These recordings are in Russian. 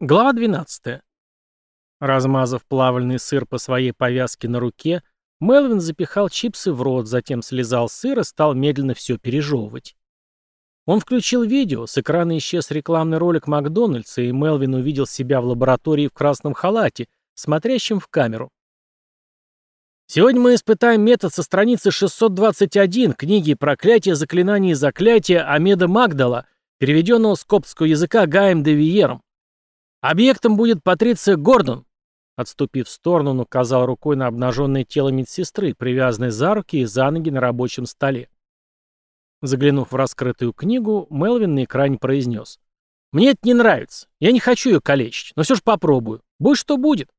Глава 12. Размазав плавальный сыр по своей повязке на руке, Мелвин запихал чипсы в рот, затем слезал сыр и стал медленно все пережевывать. Он включил видео, с экрана исчез рекламный ролик Макдональдса, и Мелвин увидел себя в лаборатории в красном халате, смотрящем в камеру. Сегодня мы испытаем метод со страницы 621 книги «Проклятие, заклинание и заклятие» Амеда Магдала, переведенного с коптского языка Гаем де Виером. «Объектом будет Патриция Гордон!» Отступив в сторону, он указал рукой на обнаженное тело медсестры, привязанное за руки и за ноги на рабочем столе. Заглянув в раскрытую книгу, Мелвин на экране произнес. «Мне это не нравится. Я не хочу ее калечить, но все же попробую. Будь что будет».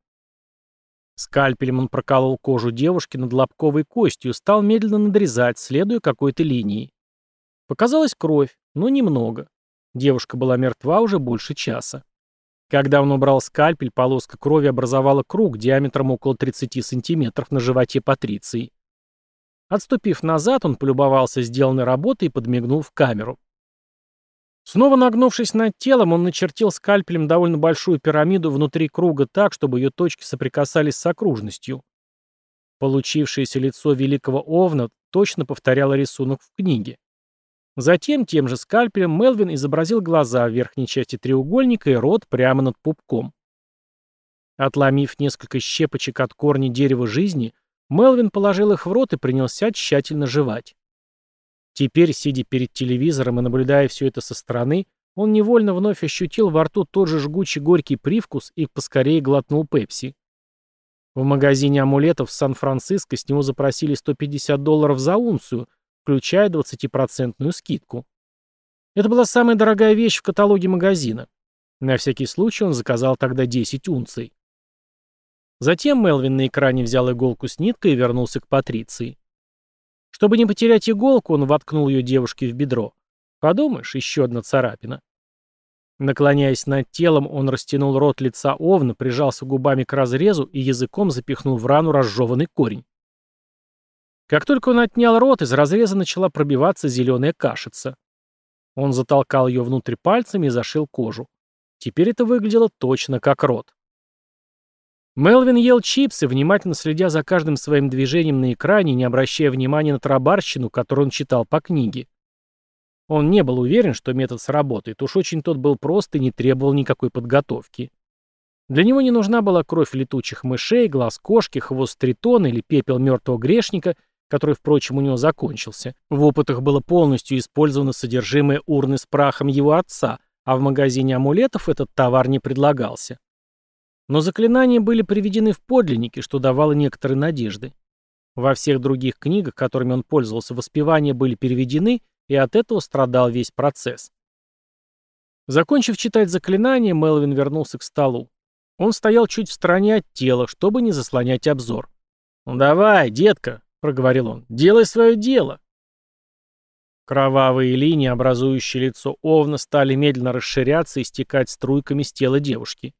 Скальпелем он проколол кожу девушки над лобковой костью стал медленно надрезать, следуя какой-то линии. Показалась кровь, но немного. Девушка была мертва уже больше часа. Когда он убрал скальпель, полоска крови образовала круг диаметром около 30 сантиметров на животе Патриции. Отступив назад, он полюбовался сделанной работой и подмигнул в камеру. Снова нагнувшись над телом, он начертил скальпелем довольно большую пирамиду внутри круга так, чтобы ее точки соприкасались с окружностью. Получившееся лицо великого Овна точно повторяло рисунок в книге. Затем тем же скальпелем Мелвин изобразил глаза в верхней части треугольника и рот прямо над пупком. Отломив несколько щепочек от корня дерева жизни, Мелвин положил их в рот и принялся тщательно жевать. Теперь, сидя перед телевизором и наблюдая все это со стороны, он невольно вновь ощутил во рту тот же жгучий горький привкус и поскорее глотнул пепси. В магазине амулетов в Сан-Франциско с него запросили 150 долларов за унцию, включая 20% скидку. Это была самая дорогая вещь в каталоге магазина. На всякий случай он заказал тогда 10 унций. Затем Мелвин на экране взял иголку с ниткой и вернулся к Патриции. Чтобы не потерять иголку, он воткнул ее девушке в бедро. Подумаешь, еще одна царапина. Наклоняясь над телом, он растянул рот лица овна, прижался губами к разрезу и языком запихнул в рану разжеванный корень. Как только он отнял рот, из разреза начала пробиваться зеленая кашица. Он затолкал ее внутрь пальцами и зашил кожу. Теперь это выглядело точно как рот. Мелвин ел чипсы, внимательно следя за каждым своим движением на экране, не обращая внимания на тарабарщину, которую он читал по книге. Он не был уверен, что метод сработает, уж очень тот был прост и не требовал никакой подготовки. Для него не нужна была кровь летучих мышей, глаз кошки, хвост тритона или пепел мертвого грешника — который, впрочем, у него закончился. В опытах было полностью использовано содержимое урны с прахом его отца, а в магазине амулетов этот товар не предлагался. Но заклинания были приведены в подлинники, что давало некоторые надежды. Во всех других книгах, которыми он пользовался, воспевания были переведены, и от этого страдал весь процесс. Закончив читать заклинания, Мелвин вернулся к столу. Он стоял чуть в стороне от тела, чтобы не заслонять обзор. «Ну давай, детка», — проговорил он. «Делай свое дело!» Кровавые линии, образующие лицо Овна, стали медленно расширяться и стекать струйками с тела девушки.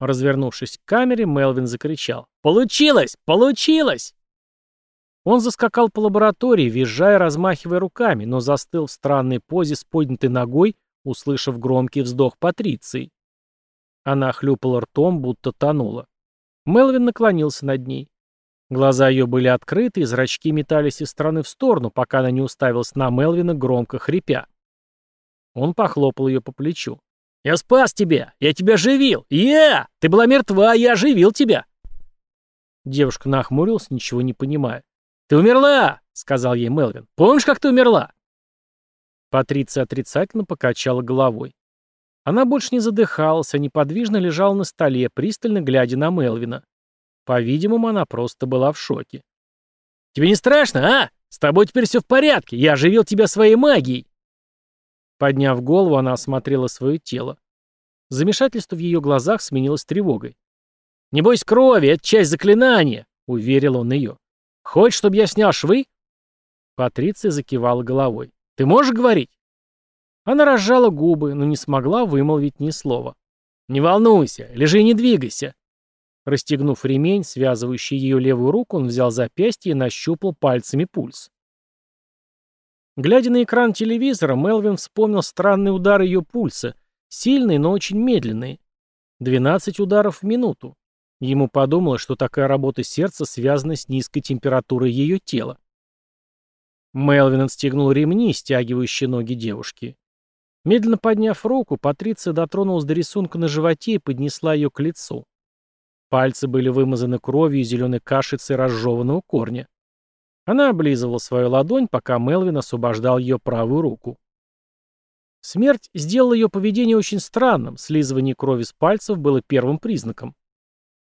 Развернувшись к камере, Мелвин закричал. «Получилось! Получилось!» Он заскакал по лаборатории, визжая, размахивая руками, но застыл в странной позе с поднятой ногой, услышав громкий вздох Патриции. Она хлюпала ртом, будто тонула. Мелвин наклонился над ней. Глаза ее были открыты, и зрачки метались из стороны в сторону, пока она не уставилась на Мелвина, громко хрипя. Он похлопал ее по плечу. «Я спас тебя! Я тебя оживил! Я! Ты была мертва, я оживил тебя!» Девушка нахмурилась, ничего не понимая. «Ты умерла!» — сказал ей Мелвин. «Помнишь, как ты умерла?» Патриция отрицательно покачала головой. Она больше не задыхалась, а неподвижно лежала на столе, пристально глядя на Мелвина. По-видимому, она просто была в шоке. «Тебе не страшно, а? С тобой теперь все в порядке. Я оживил тебя своей магией». Подняв голову, она осмотрела свое тело. Замешательство в ее глазах сменилось тревогой. «Не бойся крови, это часть заклинания», — уверил он ее. «Хочешь, чтобы я снял швы?» Патриция закивала головой. «Ты можешь говорить?» Она разжала губы, но не смогла вымолвить ни слова. «Не волнуйся, лежи и не двигайся», Расстегнув ремень, связывающий ее левую руку, он взял запястье и нащупал пальцами пульс. Глядя на экран телевизора, Мелвин вспомнил странный удар ее пульса, сильный, но очень медленный. 12 ударов в минуту. Ему подумалось, что такая работа сердца связана с низкой температурой ее тела. Мелвин отстегнул ремни, стягивающие ноги девушки. Медленно подняв руку, Патриция дотронулась до рисунка на животе и поднесла ее к лицу. Пальцы были вымазаны кровью и зеленой кашицей разжеванного корня. Она облизывала свою ладонь, пока Мелвин освобождал ее правую руку. Смерть сделала ее поведение очень странным, слизывание крови с пальцев было первым признаком.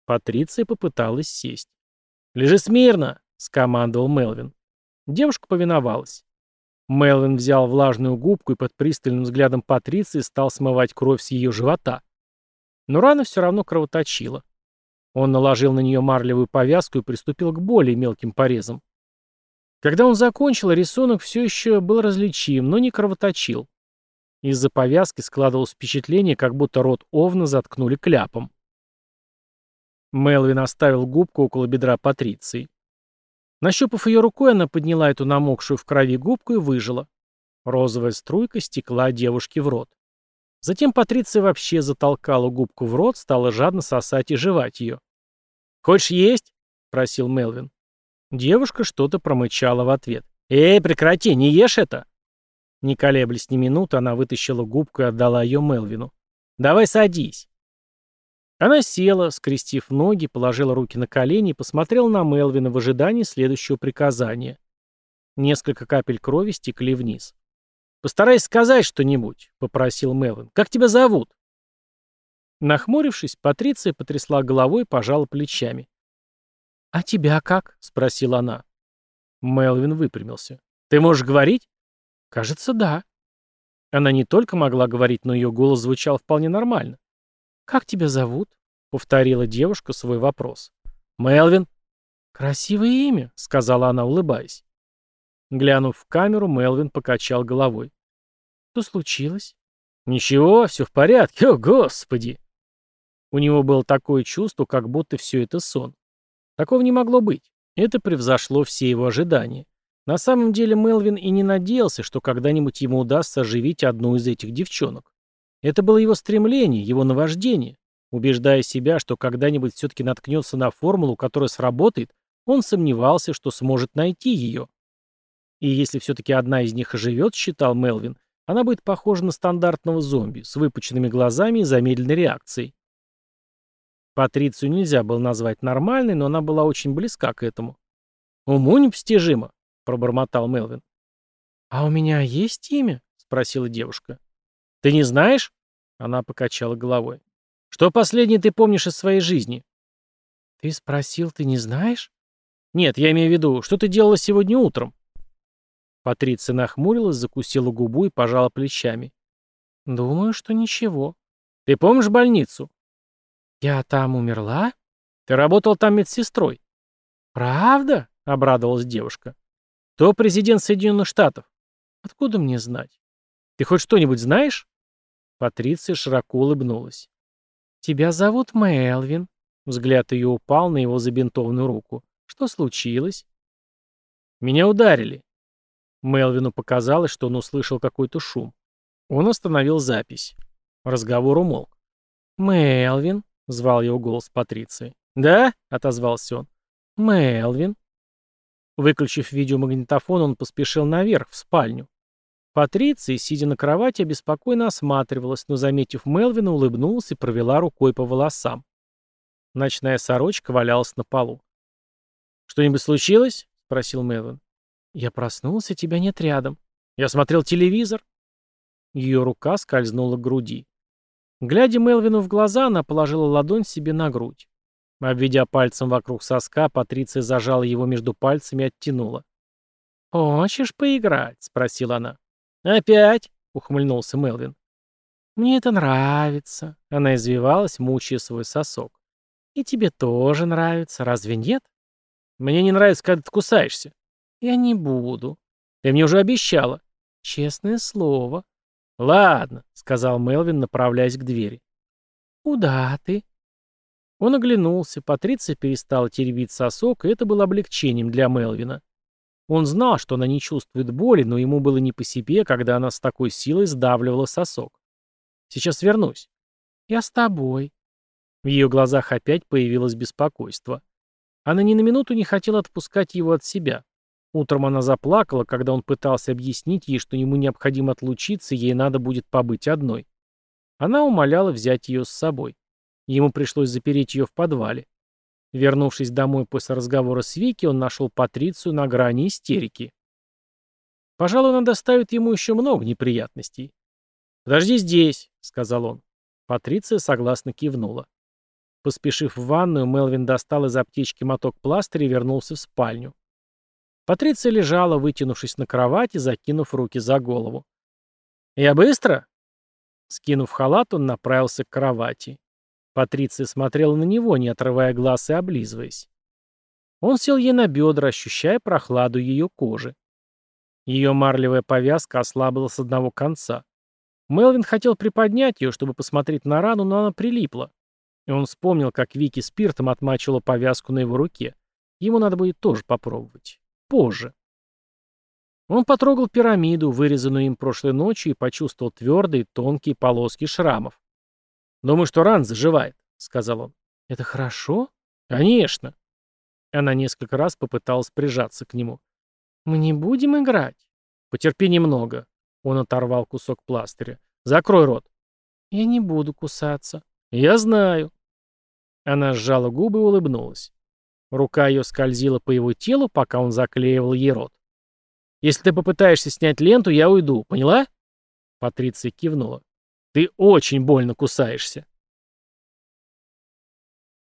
Патриция попыталась сесть. «Лежи смирно!» — скомандовал Мелвин. Девушка повиновалась. Мелвин взял влажную губку и под пристальным взглядом Патриции стал смывать кровь с ее живота. Но рана все равно кровоточила. Он наложил на нее марлевую повязку и приступил к более мелким порезам. Когда он закончил, рисунок все еще был различим, но не кровоточил. Из-за повязки складывалось впечатление, как будто рот Овна заткнули кляпом. Мелвин оставил губку около бедра Патриции. Нащупав ее рукой, она подняла эту намокшую в крови губку и выжила. Розовая струйка стекла девушке в рот. Затем Патриция вообще затолкала губку в рот, стала жадно сосать и жевать ее. «Хочешь есть?» — просил Мелвин. Девушка что-то промычала в ответ. «Эй, прекрати, не ешь это!» Не колеблясь ни минуты, она вытащила губку и отдала ее Мелвину. «Давай садись!» Она села, скрестив ноги, положила руки на колени и посмотрела на Мелвина в ожидании следующего приказания. Несколько капель крови стекли вниз. «Постарайся сказать что-нибудь», — попросил Мелвин. «Как тебя зовут?» Нахмурившись, Патриция потрясла головой и пожала плечами. «А тебя как?» — спросила она. Мелвин выпрямился. «Ты можешь говорить?» «Кажется, да». Она не только могла говорить, но ее голос звучал вполне нормально. «Как тебя зовут?» — повторила девушка свой вопрос. «Мелвин». «Красивое имя», — сказала она, улыбаясь. Глянув в камеру, Мелвин покачал головой. «Что случилось?» «Ничего, все в порядке, о, господи!» У него было такое чувство, как будто все это сон. Такого не могло быть. Это превзошло все его ожидания. На самом деле Мелвин и не надеялся, что когда-нибудь ему удастся оживить одну из этих девчонок. Это было его стремление, его наваждение. Убеждая себя, что когда-нибудь все-таки наткнется на формулу, которая сработает, он сомневался, что сможет найти ее. И если все-таки одна из них оживет, считал Мелвин, она будет похожа на стандартного зомби, с выпученными глазами и замедленной реакцией. Патрицию нельзя было назвать нормальной, но она была очень близка к этому. «Уму непостижимо», — пробормотал Мелвин. «А у меня есть имя?» — спросила девушка. «Ты не знаешь?» Она покачала головой. «Что последнее ты помнишь из своей жизни?» «Ты спросил, ты не знаешь?» «Нет, я имею в виду, что ты делала сегодня утром?» Патриция нахмурилась, закусила губу и пожала плечами. «Думаю, что ничего. Ты помнишь больницу?» «Я там умерла?» «Ты работал там медсестрой?» «Правда?» — обрадовалась девушка. «Кто президент Соединенных Штатов?» «Откуда мне знать?» «Ты хоть что-нибудь знаешь?» Патриция широко улыбнулась. «Тебя зовут Мэлвин». Взгляд ее упал на его забинтованную руку. «Что случилось?» «Меня ударили». Мелвину показалось, что он услышал какой-то шум. Он остановил запись. Разговор умолк. «Мелвин», — звал его голос Патриции. «Да?» — отозвался он. «Мелвин». Выключив видеомагнитофон, он поспешил наверх, в спальню. Патриция, сидя на кровати, обеспокоенно осматривалась, но, заметив Мелвина, улыбнулась и провела рукой по волосам. Ночная сорочка валялась на полу. «Что-нибудь случилось?» — спросил Мелвин. «Я проснулся, тебя нет рядом. Я смотрел телевизор». Ее рука скользнула к груди. Глядя Мелвину в глаза, она положила ладонь себе на грудь. Обведя пальцем вокруг соска, Патриция зажала его между пальцами и оттянула. «Хочешь поиграть?» — спросила она. «Опять?» — ухмыльнулся Мелвин. «Мне это нравится», — она извивалась, мучая свой сосок. «И тебе тоже нравится, разве нет?» «Мне не нравится, когда ты кусаешься». «Я не буду». «Ты мне уже обещала». «Честное слово». «Ладно», — сказал Мелвин, направляясь к двери. «Куда ты?» Он оглянулся, Патриция перестала теребить сосок, и это было облегчением для Мелвина. Он знал, что она не чувствует боли, но ему было не по себе, когда она с такой силой сдавливала сосок. «Сейчас вернусь». «Я с тобой». В ее глазах опять появилось беспокойство. Она ни на минуту не хотела отпускать его от себя. Утром она заплакала, когда он пытался объяснить ей, что ему необходимо отлучиться, ей надо будет побыть одной. Она умоляла взять ее с собой. Ему пришлось запереть ее в подвале. Вернувшись домой после разговора с Вики, он нашел Патрицию на грани истерики. Пожалуй, она доставит ему еще много неприятностей. «Подожди здесь», — сказал он. Патриция согласно кивнула. Поспешив в ванную, Мелвин достал из аптечки моток пластыря и вернулся в спальню. Патриция лежала, вытянувшись на кровати, закинув руки за голову. «Я быстро?» Скинув халат, он направился к кровати. Патриция смотрела на него, не отрывая глаз и облизываясь. Он сел ей на бедра, ощущая прохладу ее кожи. Ее марлевая повязка ослабла с одного конца. Мелвин хотел приподнять ее, чтобы посмотреть на рану, но она прилипла. И он вспомнил, как Вики спиртом отмачивала повязку на его руке. Ему надо будет тоже попробовать позже. Он потрогал пирамиду, вырезанную им прошлой ночью, и почувствовал твердые, тонкие полоски шрамов. «Думаю, что ран заживает», — сказал он. «Это хорошо?» «Конечно». Она несколько раз попыталась прижаться к нему. «Мы не будем играть?» «Потерпи немного». Он оторвал кусок пластыря. «Закрой рот». «Я не буду кусаться». «Я знаю». Она сжала губы и улыбнулась. Рука ее скользила по его телу, пока он заклеивал ей рот. «Если ты попытаешься снять ленту, я уйду, поняла?» Патриция кивнула. «Ты очень больно кусаешься».